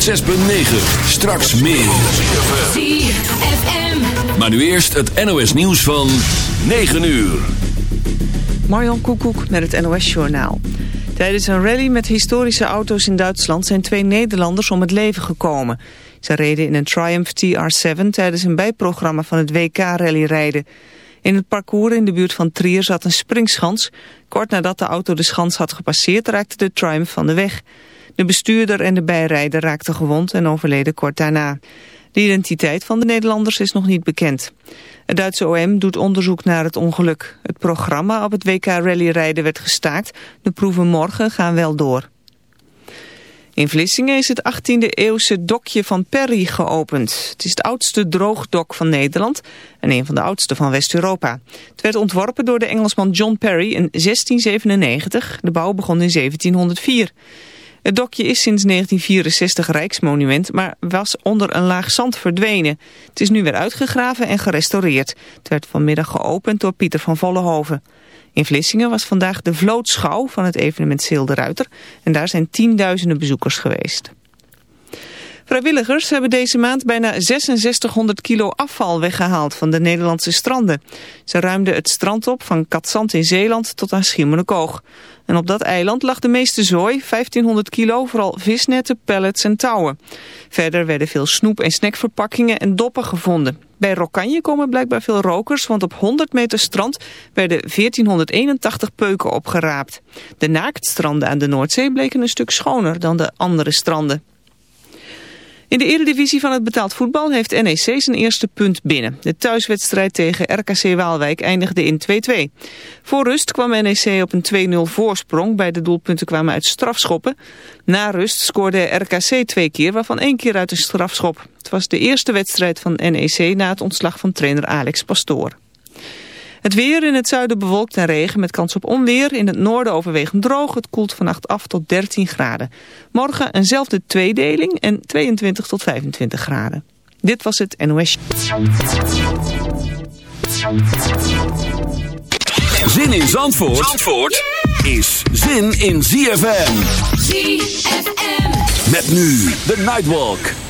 106.9. Straks meer. Maar nu eerst het NOS nieuws van 9 uur. Marjon Koekoek met het NOS-journaal. Tijdens een rally met historische auto's in Duitsland zijn twee Nederlanders om het leven gekomen. Ze reden in een Triumph TR7 tijdens een bijprogramma van het WK-rallyrijden. In het parcours in de buurt van Trier zat een springschans. Kort nadat de auto de schans had gepasseerd raakte de Triumph van de weg. De bestuurder en de bijrijder raakten gewond en overleden kort daarna. De identiteit van de Nederlanders is nog niet bekend. Het Duitse OM doet onderzoek naar het ongeluk. Het programma op het WK rallyrijden werd gestaakt. De proeven morgen gaan wel door. In Vlissingen is het 18e eeuwse dokje van Perry geopend. Het is het oudste droogdok van Nederland en een van de oudste van West-Europa. Het werd ontworpen door de Engelsman John Perry in 1697. De bouw begon in 1704. Het dokje is sinds 1964 rijksmonument, maar was onder een laag zand verdwenen. Het is nu weer uitgegraven en gerestaureerd. Het werd vanmiddag geopend door Pieter van Vollenhoven. In Vlissingen was vandaag de vlootschouw van het evenement Zeel Ruiter en daar zijn tienduizenden bezoekers geweest. Vrijwilligers hebben deze maand bijna 6600 kilo afval weggehaald van de Nederlandse stranden. Ze ruimden het strand op van Katzand in Zeeland tot aan Schiermonnikoog. En op dat eiland lag de meeste zooi, 1500 kilo, vooral visnetten, pellets en touwen. Verder werden veel snoep- en snackverpakkingen en doppen gevonden. Bij Rokanje komen blijkbaar veel rokers, want op 100 meter strand werden 1481 peuken opgeraapt. De naaktstranden aan de Noordzee bleken een stuk schoner dan de andere stranden. In de eredivisie van het betaald voetbal heeft NEC zijn eerste punt binnen. De thuiswedstrijd tegen RKC Waalwijk eindigde in 2-2. Voor rust kwam NEC op een 2-0 voorsprong. Beide doelpunten kwamen uit strafschoppen. Na rust scoorde RKC twee keer, waarvan één keer uit een strafschop. Het was de eerste wedstrijd van NEC na het ontslag van trainer Alex Pastoor. Het weer in het zuiden bewolkt en regen met kans op onweer. In het noorden overwegend droog. Het koelt vannacht af tot 13 graden. Morgen eenzelfde tweedeling en 22 tot 25 graden. Dit was het NOS. Zin in Zandvoort, Zandvoort is zin in ZFM. ZFM. Met nu de Nightwalk.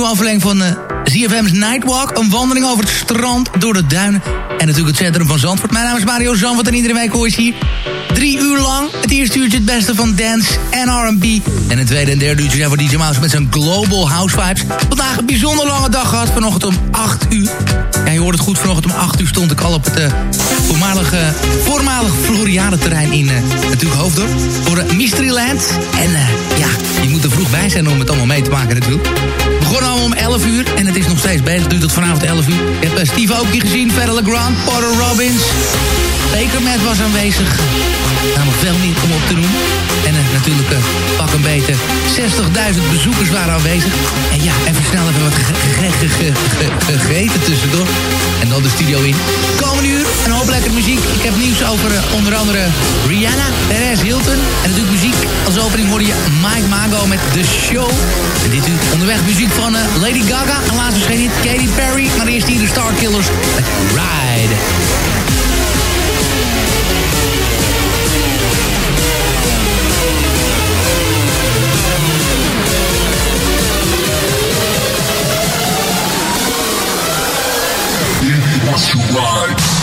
Nieuwe aflevering van uh, ZFM's Nightwalk. Een wandeling over het strand, door de duinen en natuurlijk het centrum van Zandvoort. Mijn naam is Mario Zandvoort en iedere week hoor je hier drie uur lang. Het eerste uurtje het beste van dance en R&B. En het tweede en derde uurtje zijn voor DJ Mouse met zijn Global House Vibes. Vandaag een bijzonder lange dag gehad, vanochtend om 8 uur. Ja, je hoort het goed, vanochtend om 8 uur stond ik al op het uh, voormalige, voormalig Floriade-terrein in uh, natuurlijk Hoofddorp. Voor uh, Mysteryland. En ja, je moet er vroeg bij zijn om het allemaal mee te maken natuurlijk. We begonnen allemaal om 11 uur en het is nog steeds bezig. Duurt tot vanavond 11 uur. Ik heb Steve Aoki gezien, Verder Legrand, Porter Robbins. Bakermat was aanwezig. Nog veel meer om op te noemen. En uh, natuurlijk uh, pak een beter 60.000 bezoekers waren aanwezig. En ja, even snel even wat gegeten tussendoor. En dan de studio in. Komende uur, een hoop lekker muziek. Ik heb nieuws over uh, onder andere Rihanna, Perez Hilton. En natuurlijk muziek. Als opening hoorde je Mike Mago met The Show. En dit uur onderweg muziek van Lady Gaga. En laatst misschien niet Katy Perry. Maar eerst hier de Starkillers met Ride. Wants to.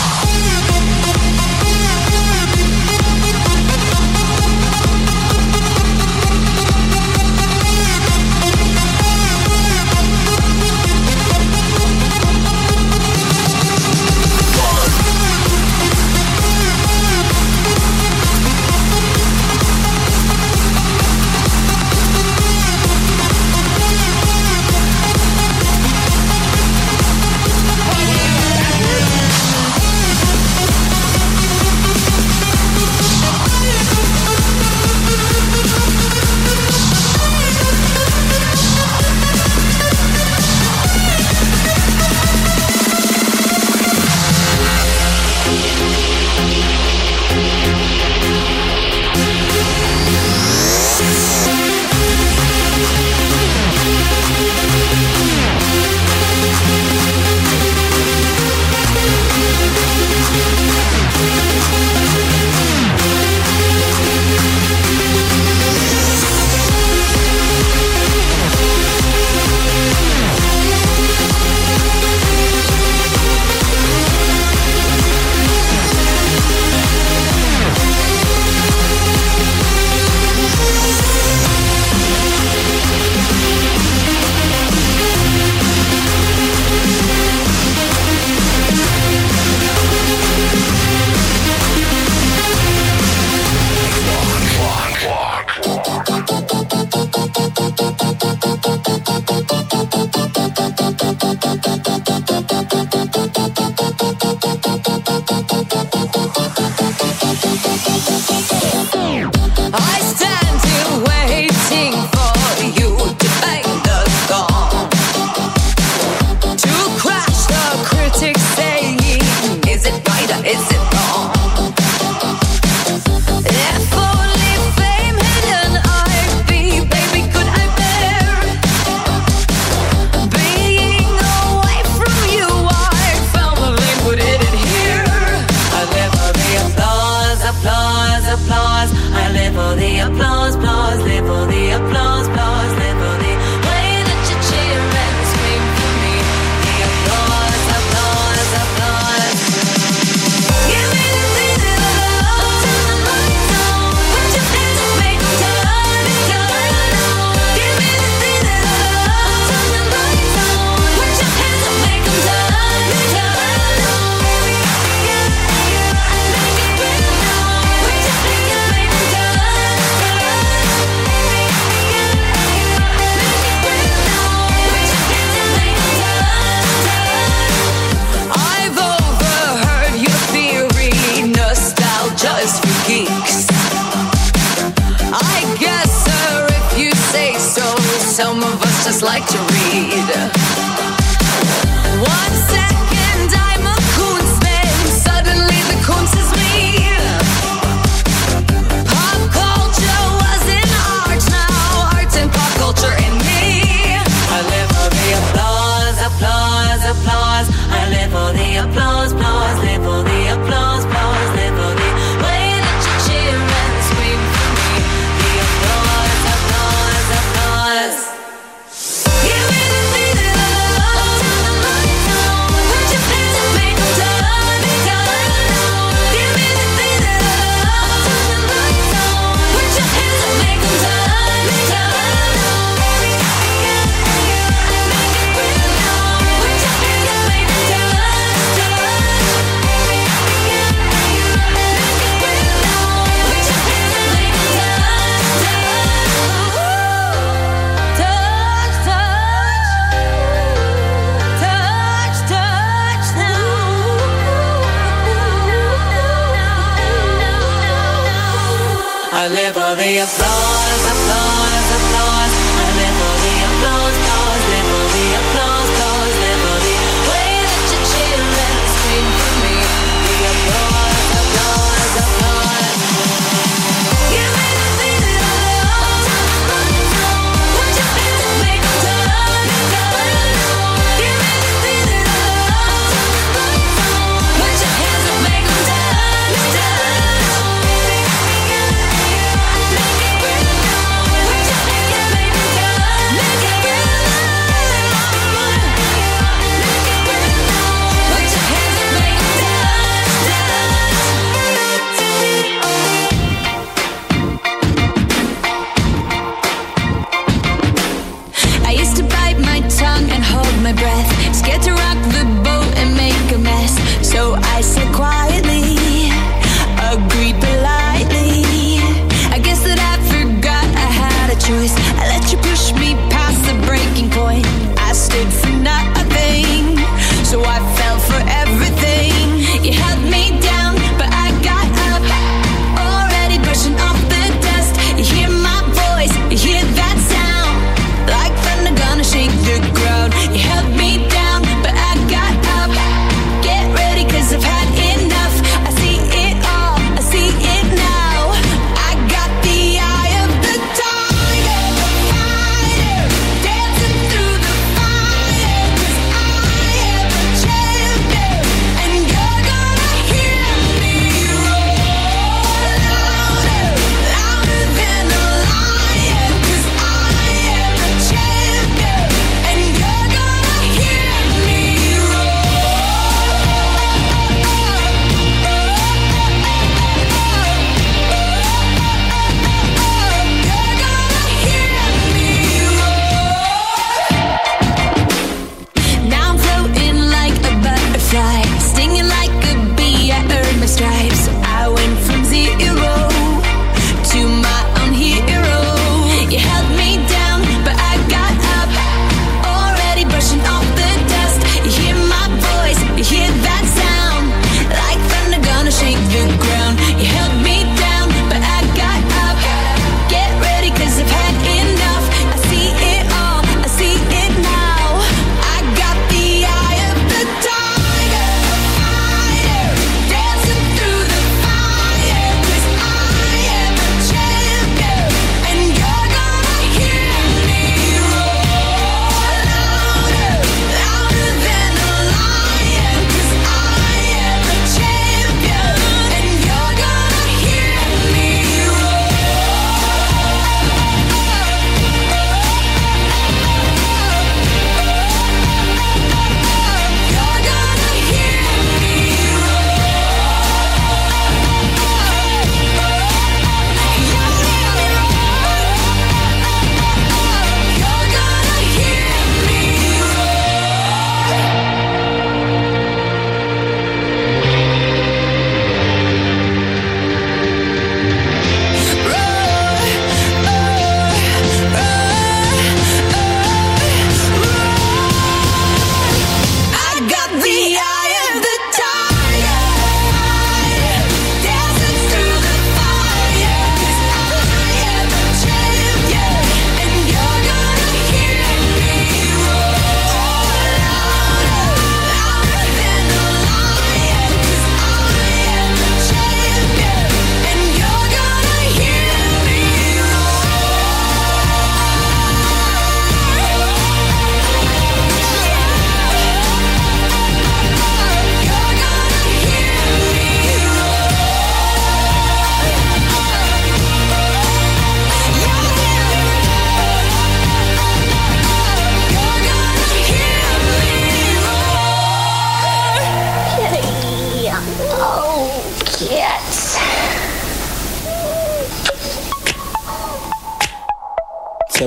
like to read.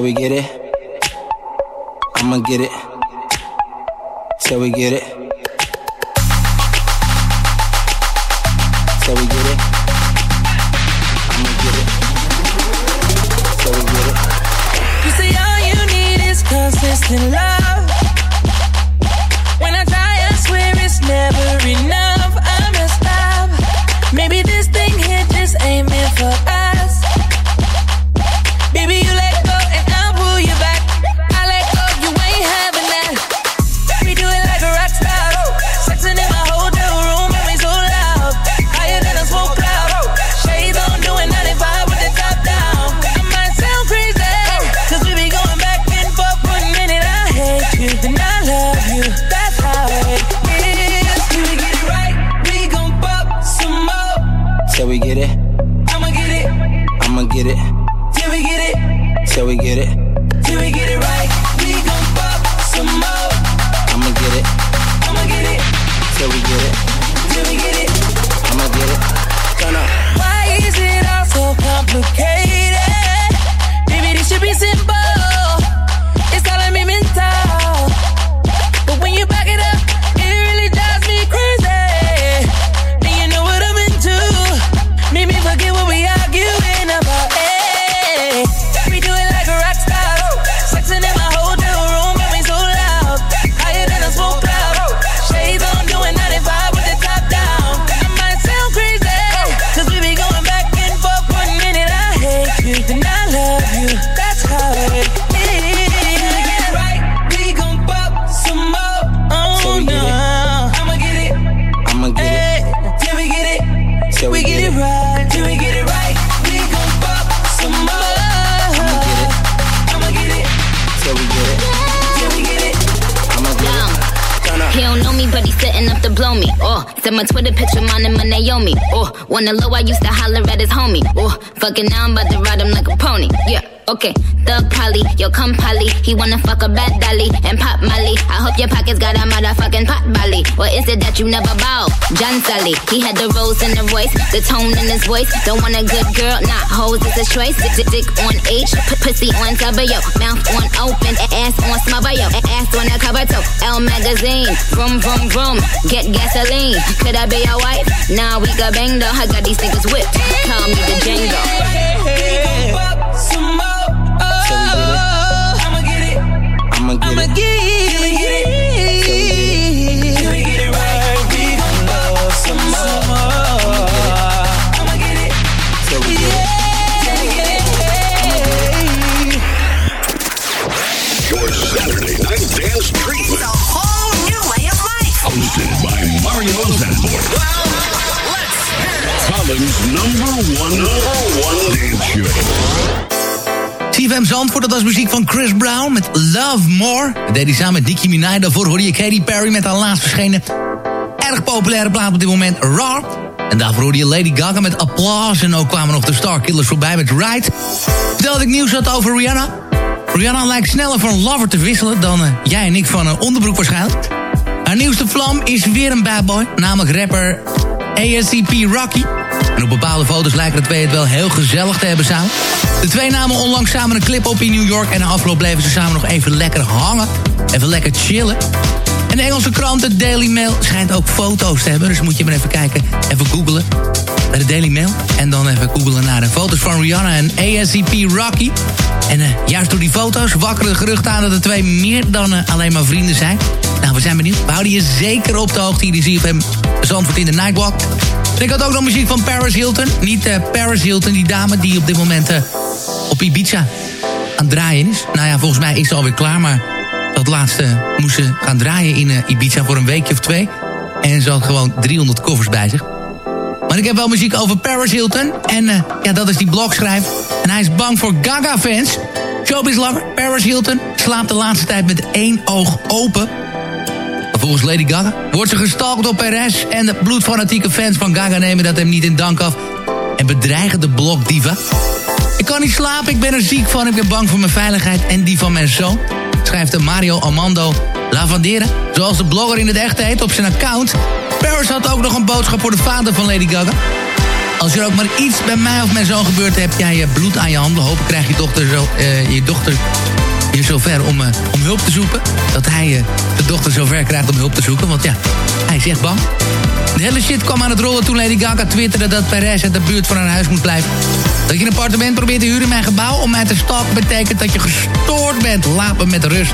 Till we get it, I'ma get it. Till we get it. Oh, my Twitter picture, mine and my Naomi. Oh, wanna low, I used to holler at his homie. Oh, fucking now I'm about to ride him like a pony. Yeah, okay. Thug Polly, yo come Polly. He wanna fuck a bad dolly and pop Molly. I hope your pockets got a motherfucking pot belly. Or is it that you never bow? John Sully, he had the rose in the voice, the tone in his voice. Don't want a good girl, not hoes, it's a choice. Dick, dick, dick on H, p- pussy on yo. Mouth on open, a- ass on smother, yo. A- Ass on the cover, toe. L magazine, vroom, vroom, vroom. Get gasoline. Could I be your wife? Nah, we got bang though. I got these niggas whipped. Call me the Django. Get I'ma it. get it. Till we get it right, we gon' pop some more. I'ma get it, Till we get it. till we get it. Your Saturday night dance treat. A whole new way of life. Hosted by Mario Zandvoort. Holland's number one, number one dance show. CFM Zandvoort, dat was muziek van Chris Brown met Love More. Dat deed hij samen met Nicki Minaj. Daarvoor hoorde je Katy Perry met haar laatst verschenen... erg populaire plaat op dit moment, Raw. En daarvoor hoorde je Lady Gaga met Applause. En ook kwamen nog de Starkillers voorbij met Ride. Vertelde ik nieuws had over Rihanna. Rihanna lijkt sneller van lover te wisselen... dan eh, jij en ik van een onderbroek waarschijnlijk. Haar nieuwste vlam is weer een bad boy. Namelijk rapper ASCP Rocky. En op bepaalde foto's lijken de twee het wel heel gezellig te hebben samen. De twee namen onlangs samen een clip op in New York... en na afloop bleven ze samen nog even lekker hangen. Even lekker chillen. En de Engelse krant, de Daily Mail, schijnt ook foto's te hebben. Dus moet je maar even kijken, even googlen bij de Daily Mail. En dan even googlen naar de foto's van Rihanna en ASCP Rocky. En eh, juist door die foto's wakkeren de geruchten aan dat de twee meer dan eh, alleen maar vrienden zijn. Nou, we zijn benieuwd. We houden je zeker op de hoogte hier in ZFM Zandvoort in de Nightwalk. En ik had ook nog muziek van Paris Hilton. Niet eh, Paris Hilton, die dame die op dit moment eh, op Ibiza aan het draaien is. Nou ja, volgens mij is ze alweer klaar, maar dat laatste moest ze gaan draaien in eh, Ibiza voor een weekje of twee. En ze had gewoon 300 koffers bij zich. Maar ik heb wel muziek over Paris Hilton. En ja, dat is die blogschrijver. En hij is bang voor Gaga-fans. Showbiz lover Paris Hilton slaapt de laatste tijd met één oog open. Volgens Lady Gaga wordt ze gestalkt door Perez... en de bloedfanatieke fans van Gaga nemen dat hem niet in dank af... en bedreigen de blogdiva. Ik kan niet slapen, ik ben er ziek van... ik ben bang voor mijn veiligheid en die van mijn zoon... schrijft de Mario Armando Lavandera... zoals de blogger in het echt heet op zijn account. Paris had ook nog een boodschap voor de vader van Lady Gaga... Als er ook maar iets bij mij of mijn zoon gebeurt... heb jij je bloed aan je handen. Hopen krijg je dochter, zo, eh, je dochter hier zover om, eh, om hulp te zoeken. Dat hij eh, de dochter zover krijgt om hulp te zoeken. Want ja, hij is echt bang. De hele shit kwam aan het rollen toen Lady Gaga twitterde... dat Perez uit de buurt van haar huis moet blijven. Dat je een appartement probeert te huren in mijn gebouw... om mij te stalken betekent dat je gestoord bent. Laat me met rust.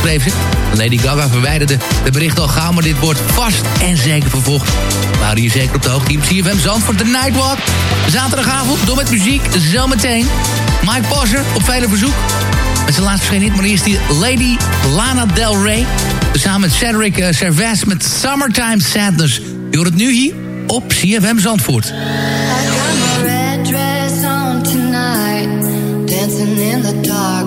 Schreef ze. Lady Gaga verwijderde de bericht al gauw... maar dit wordt vast en zeker vervolgd. We houden je zeker op de hoogte. Hier op CFM Zandvoort de Nightwalk. Zaterdagavond, door met muziek, zometeen. Mike Posser op vele verzoek. Met zijn laatste verschenen hit, maar eerst die Lady Lana Del Rey. Samen met Cedric uh, Servais met Summertime Sadness. Je hoort het nu hier op CFM Zandvoort. in the dark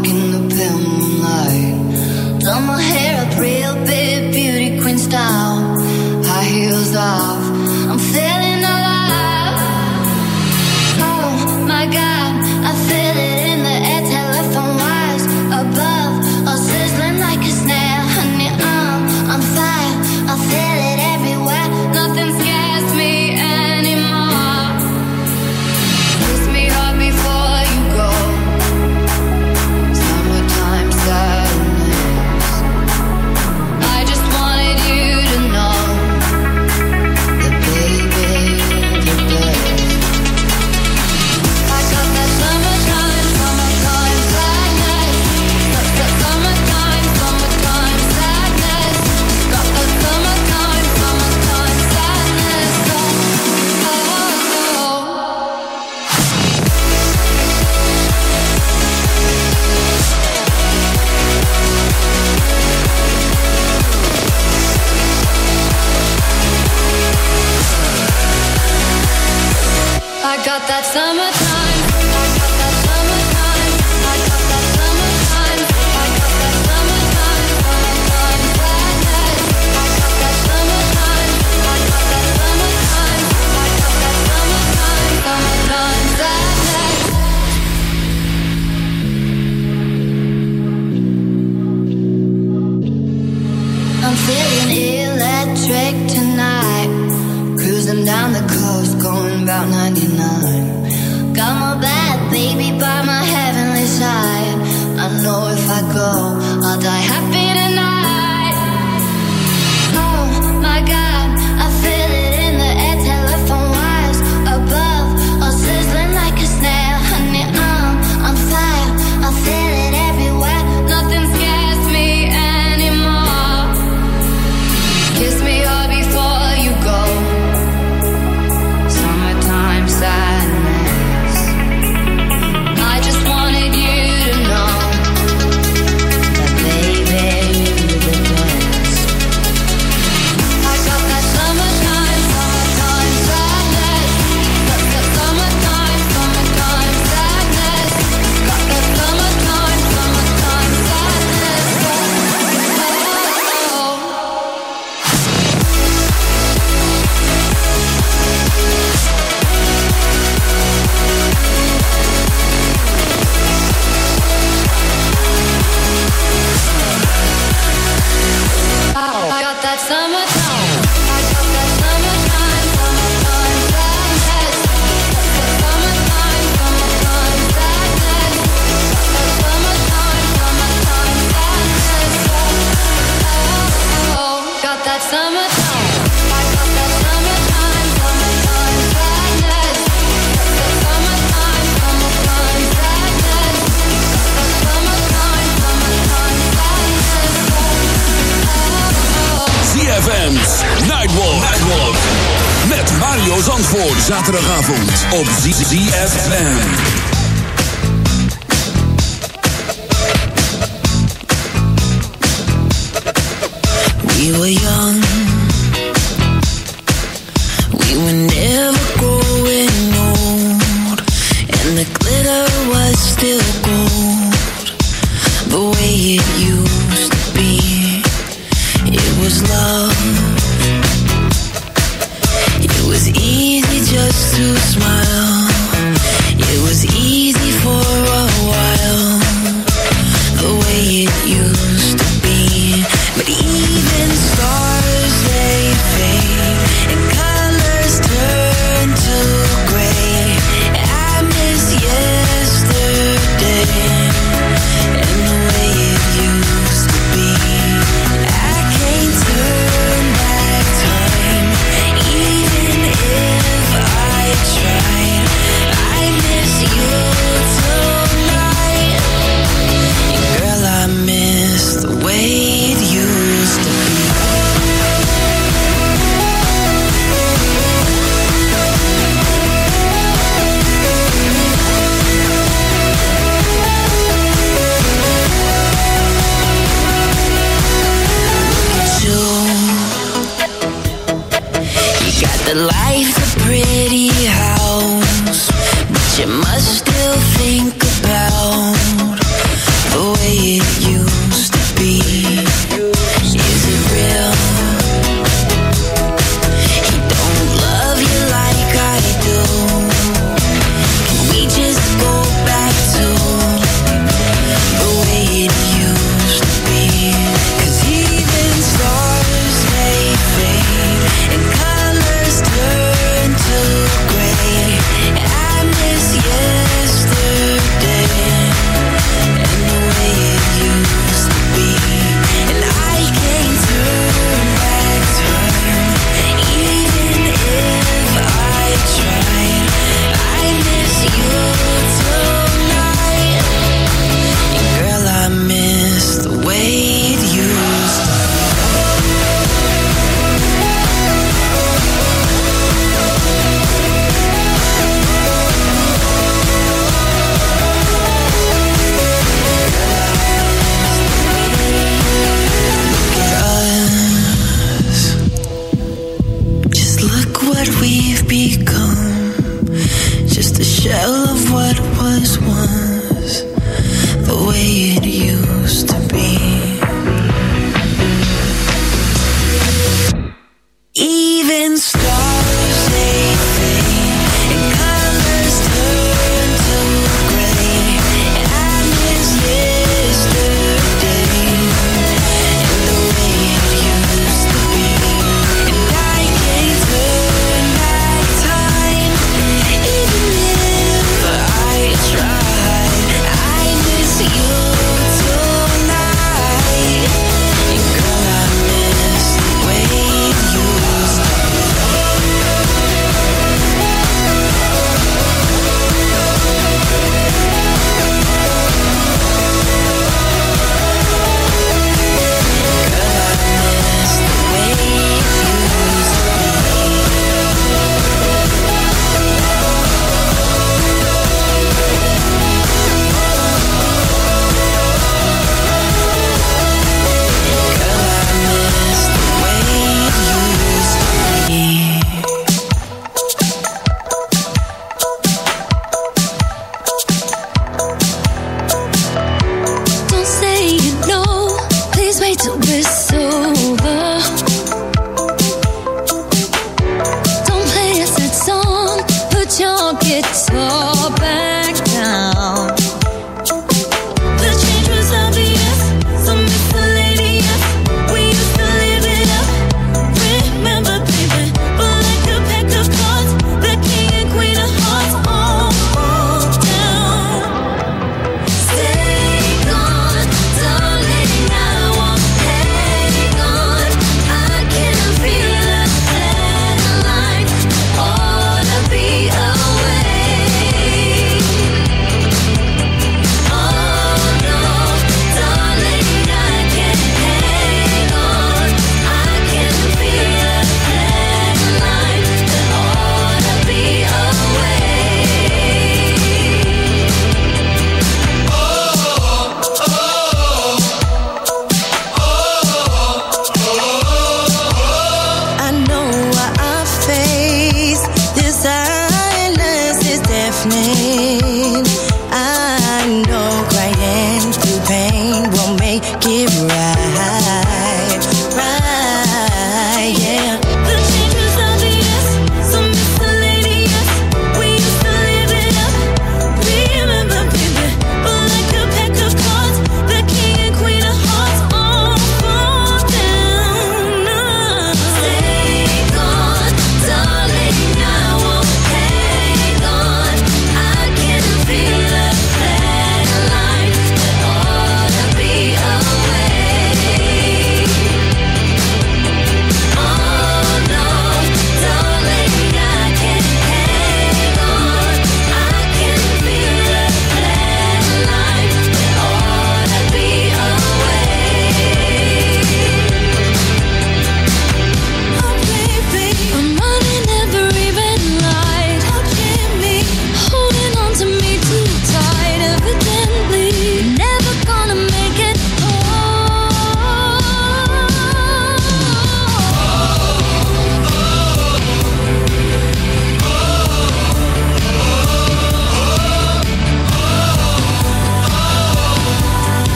99. Got my bad baby by my heavenly side. I know if I go. zaterdagavond op ZFM. We were young. We were never growing old. And the glitter was still gold. The way it used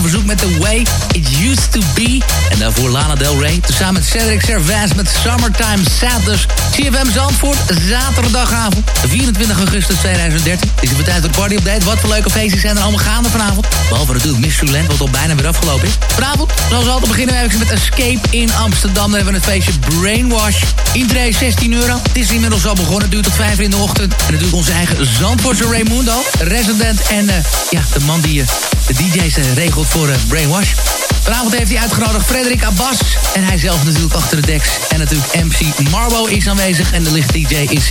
verzoek met The Way It Used To Be. En daarvoor Lana Del Rey. Tezamen met Cedric Servais met Summertime Sadness. CFM Zandvoort, zaterdagavond, 24 augustus 2013. Is het tijd voor de party update. Wat voor leuke feestjes zijn er allemaal gaande vanavond. Behalve natuurlijk Mysteryland, wat al bijna weer afgelopen is. Vanavond, zoals altijd, beginnen we even met Escape in Amsterdam. Dan hebben we het feestje Brainwash. Intree 16 euro. Het is inmiddels al begonnen. Het duurt tot 5 uur in de ochtend. En natuurlijk onze eigen Zandvoortse Raymundo. Resident en eh, ja, de man die eh, de DJ's eh, regelt voor eh, Brainwash. Vanavond heeft hij uitgenodigd Frederik Abbas. En hij zelf natuurlijk achter de deks. En natuurlijk MC Marbo is aanwezig. En de licht DJ is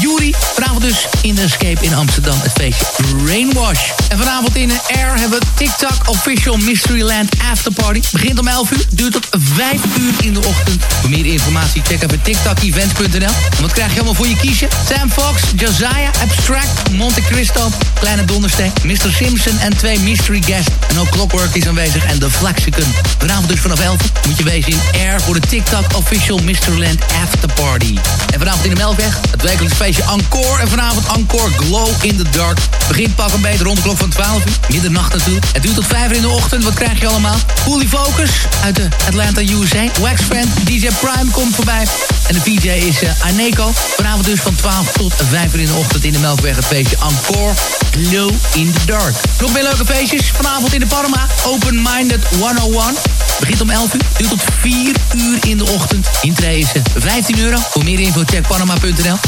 Yuri. Vanavond dus in de Escape in Amsterdam. Het feestje Brainwash. En vanavond in de Air hebben we TikTok Official Mysteryland Afterparty. Begint om 11 uur. Duurt tot 5 uur in de ochtend. Voor meer informatie check even tiktokevents.nl. En wat krijg je allemaal voor je kiezen? Sam Fox, Josiah, Abstract, Monte Cristo, Kleine Dondersteen, Mr. Simpson en twee mystery guests. En ook Clockwork is aanwezig en The Flexicon. Vanavond dus vanaf 11 moet je wezen in Air voor de TikTok Official Mysteryland Afterparty. En vanavond in de Melkweg, het wekelijks feestje Encore. En vanavond Encore Glow in the Dark. Begint pak een beetje rond de klok van 12 uur. Middernacht natuurlijk. Het duurt tot 5 uur in de ochtend. Wat krijg je allemaal? Fully Focus uit de Atlanta, USA. Wax Friend, DJ Prime komt voorbij. En de DJ is uh, Aneko. Vanavond dus van 12 tot 5 uur in de ochtend in de Melkweg. Het feestje Encore Glow in the Dark. Nog meer leuke feestjes. Vanavond in de Parma. Open Minded 101. Begint om 11 uur. Duurt tot 4 uur in de ochtend. Intree is uh, 15 euro. Voor meer info check panama.nl.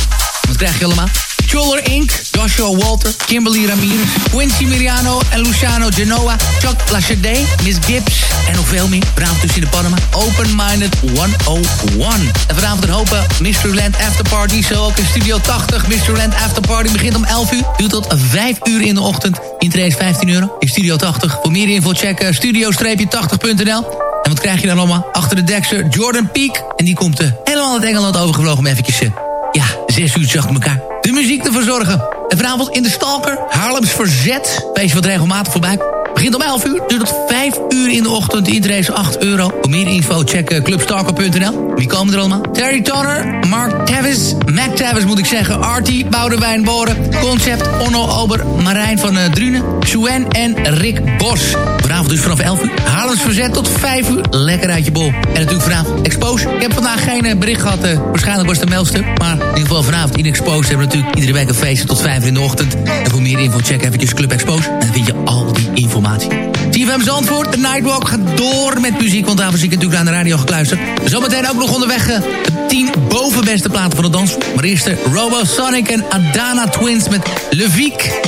Wat krijg je allemaal? Choller Inc., Joshua Walter, Kimberly Ramirez, Quincy Miriano en Luciano Genoa, Chuck Lachade, Miss Gibbs en nog veel meer. Dus in de Panama. Open Minded 101. En vanavond een hoop eh, Mysteryland Afterparty. Zo ook in Studio 80. Mysteryland Afterparty begint om 11 uur. Duurt tot 5 uur in de ochtend. Intree is 15 euro. In Studio 80. Voor meer info check eh, studio-80.nl. En wat krijg je dan allemaal? Achter de dekser Jordan Peak. En die komt uh, helemaal uit Engeland overgevlogen om eventjes... Ja, zes uur achter elkaar de muziek te verzorgen. En vanavond in de Stalker, Haarlems Verzet. Wees wat regelmatig voorbij. Begint om 11 uur, duurt tot 5 uur in de ochtend. De intree is 8 euro. Voor meer info check uh, clubstalker.nl. Wie komen er allemaal? Terry Tonner, Mark Tavis, Mac Tavis moet ik zeggen, Artie, Boudewijn Boren, Concept, Onno Ober, Marijn van uh, Drunen, Suen en Rick Bos. Vanavond dus vanaf 11 uur. Haarlems Verzet tot 5 uur. Lekker uit je bol. En natuurlijk vanavond Expose. Ik heb vandaag geen uh, bericht gehad. Waarschijnlijk was het een meldstuk. Maar in ieder geval vanavond in Expose hebben we natuurlijk iedere week een feestje tot 5 uur in de ochtend. En voor meer info check eventjes Club Expose. En dan vind je al die informatie. CFM Zandvoort, de Nightwalk gaat door met muziek. Want daarvoor zie ik natuurlijk aan de radio gekluisterd. Zometeen ook nog onderweg uh, de 10 bovenbeste platen van de dans. Maar eerst de Robosonic en Adana Twins met Leviek.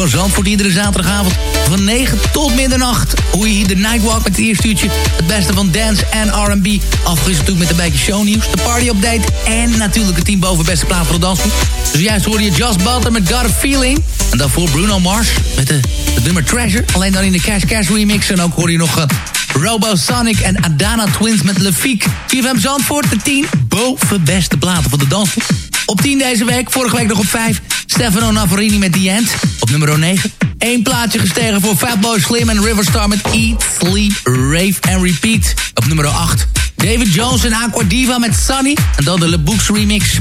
Van Zandvoort. Iedere zaterdagavond van 9 tot middernacht. Hoe je hier de Nightwalk met het eerste uurtje. Het beste van dance en R&B. Afgewisseld natuurlijk met een beetje shownieuws. De party update en natuurlijk het team boven beste plaat voor de dansgroep. Dus juist hoorde je Just Butler met Got a Feeling. En daarvoor Bruno Mars met de, nummer Treasure. Alleen dan in de Cash Cash remix. En ook hoorde je nog... eh, Robosonic en Adana Twins met Lefiek. CFM Zandvoort, de 10 boven beste platen van de dansgroep. Op 10 deze week, vorige week nog op 5. Stefano Navarini met The End. Nummer 9. Eén plaatje gestegen voor Fatboy Slim en Riverstar met Eat, Sleep, Rave and Repeat. Op nummer 8. David Jones en Aqua Diva met Sunny. En dan de Le Books remix.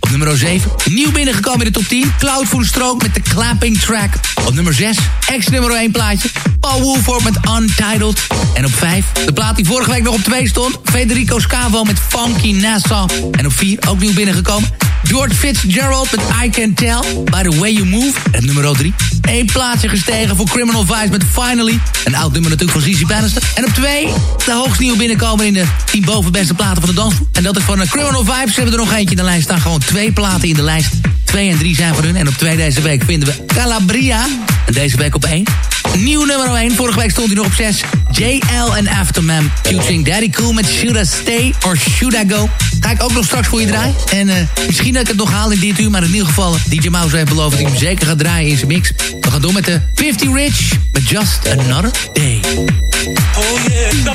Op nummer 7. Nieuw binnengekomen in de top 10. Cloud Stroke met de Clapping Track. Op nummer 6. Ex nummer 1 plaatje. Paul Woolford met Untitled. En op 5. De plaat die vorige week nog op 2 stond. Federico Scavo met Funky Nassau. En op 4 ook nieuw binnengekomen. George Fitzgerald met I Can Tell. By the Way You Move. En nummer 3. Eén plaatsje gestegen voor Criminal Vice met Finally. Een oud nummer natuurlijk van Zizi Bannister. En op 2. De hoogst nieuw binnenkomen in de 10 bovenbeste platen van de dansgroep. En dat is van eh, Criminal Vibes. Ze hebben er nog eentje in de lijst staan. Gewoon twee platen in de lijst. 2 en 3 zijn van hun. En op 2 deze week vinden we Calabria. En deze week op 1. Nieuw nummer 1. Vorige week stond hij nog op 6. JL en Afterman. Featuring Daddy Cool met Should I Stay or Should I Go. Ga ik ook nog straks voor je draaien. En eh, misschien dat ik het nog haal in dit uur. Maar in ieder geval, DJ Mouse heeft beloofd dat hij hem zeker gaat draaien in zijn mix. We gaan door met de 50 Rich. Met Just Another Day. Oh yeah.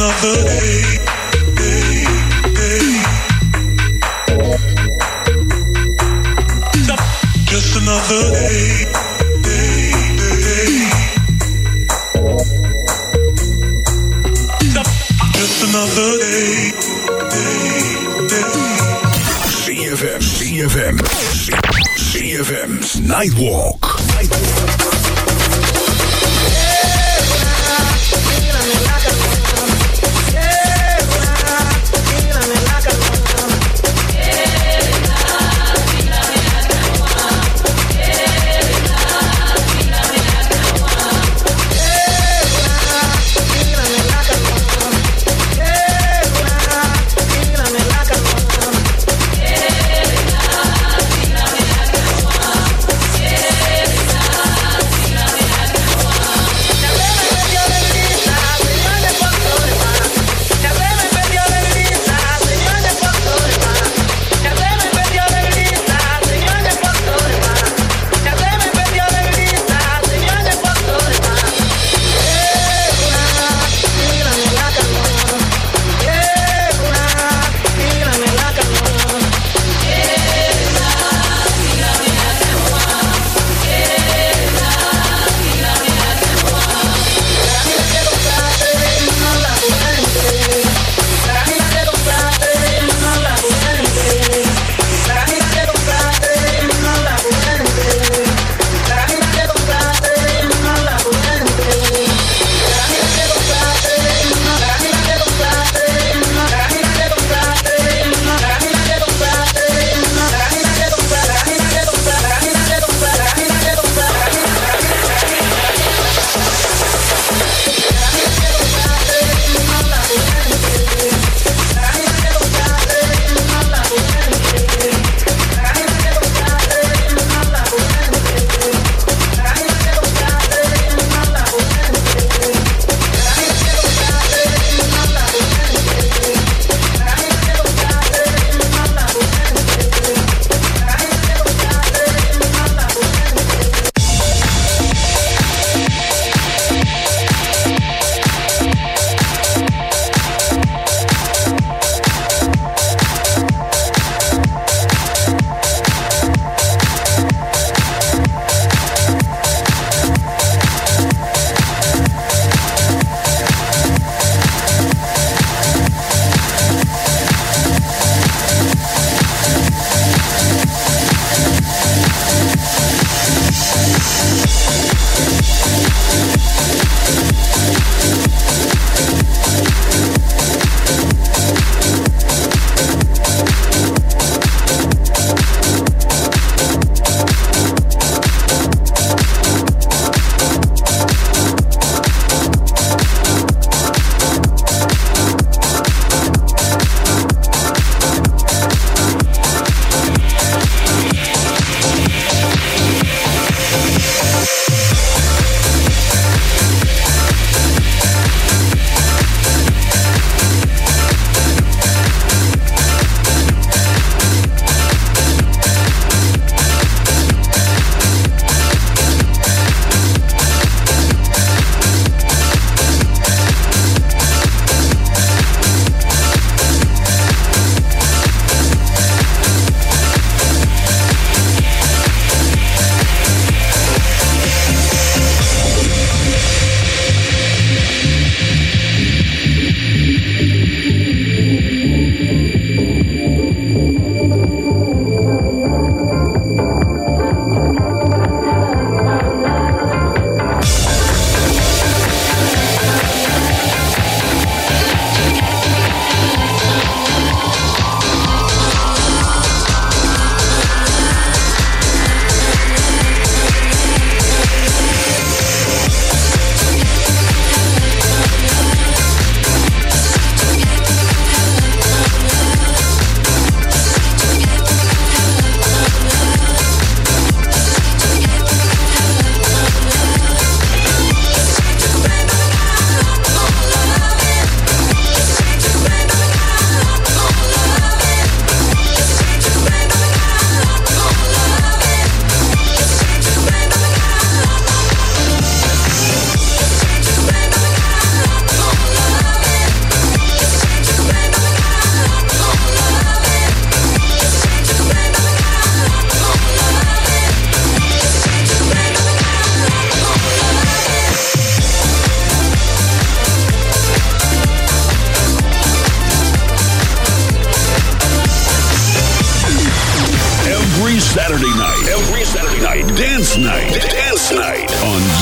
another day. Nightwalk.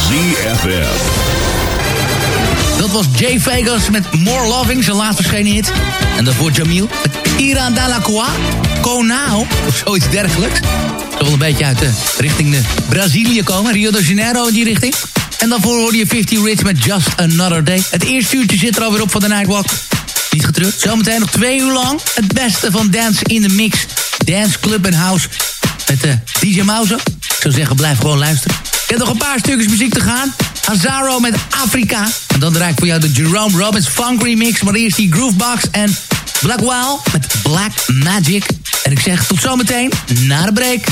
ZFM. Dat was Jay Vegas met More Loving, zijn laatst verschenen hit. En daarvoor Jamil met Ira Dalacqua, Conao, of zoiets dergelijks. Dat wel een beetje uit de richting de Brazilië komen, Rio de Janeiro in die richting. En daarvoor hoorde je 50 Rich met Just Another Day. Het eerste uurtje zit er alweer op van de Nightwalk. Niet getrukt. Zometeen nog twee uur lang het beste van Dance in the Mix. Dance Club en House met de DJ Mouse. Ik zou zeggen, blijf gewoon luisteren. Ik heb nog een paar stukjes muziek te gaan. Azaro met Afrika. En dan draai ik voor jou de Jerome Robbins Funk Remix. Maar eerst die Groovebox en Black met Black Magic. En ik zeg tot zometeen, na de break.